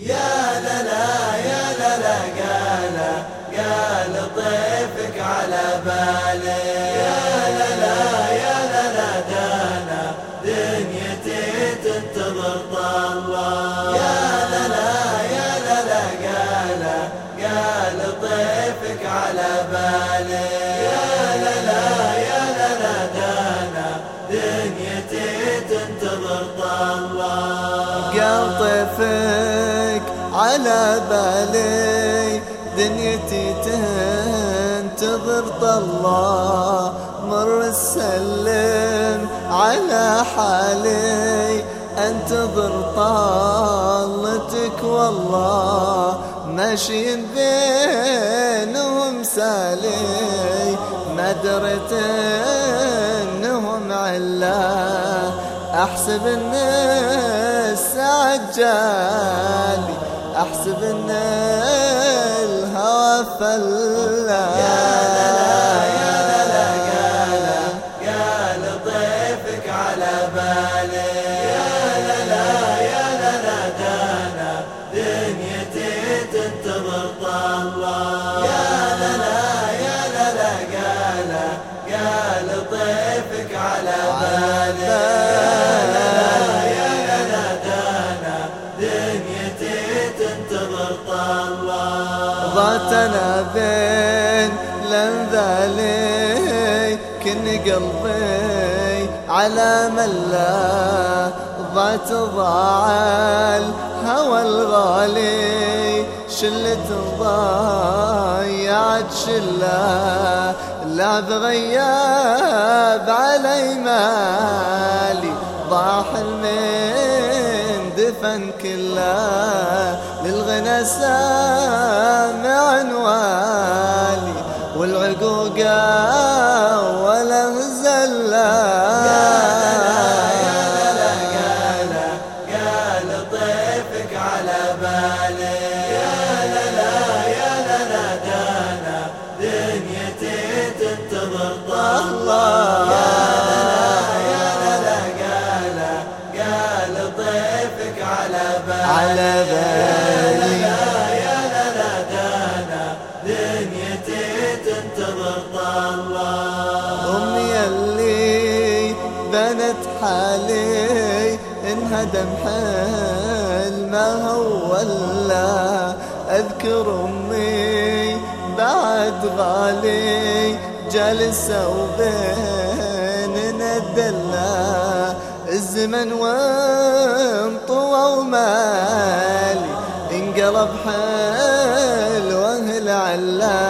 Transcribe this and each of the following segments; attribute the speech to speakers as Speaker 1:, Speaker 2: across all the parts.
Speaker 1: يا للا يا للا قال قال طيفك على بالي يا للا يا للا دانا دنيتي تنتظر طلع يا للا يا للا قال قال طيفك على بالي يا للا يا للا دانا دنيتي تنتظر طلع
Speaker 2: قال طيفك على بالي دنيتي تنتظر طلع مر السلم على حالي أنتظر طالتك والله. ماشيين بينهم سالي ما دريت إنهم علا. أحسب إن الساعة جالي. أحسب إن الهوى فلا.
Speaker 1: يا للا يا للا قال قال طيفك على بالي يا للا يا للا دانا دنيتي تنتظر طلع تنتظر طلع
Speaker 2: ضعت أنا بين لنذالي كن قلبي على ملا ضعت ضاع الهوى الغالي شلت ضيعت شلة لعب غياب علي مالي ضاع حلمين دفن كله. للغنى سامع والي والعقوقة ولا
Speaker 1: طيفك على بالي. يا للا يا للا دانا دنيتي تنتظر يا للا تنتظر طلع
Speaker 2: أمي اللي بنت حالي انهدم حلمها ولا أذكر أمي بعد غالي. جالسة وبيننا الدلة الزمن وانطوى ومالي. انقلب حلوة العلا اعذروني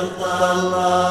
Speaker 2: الله.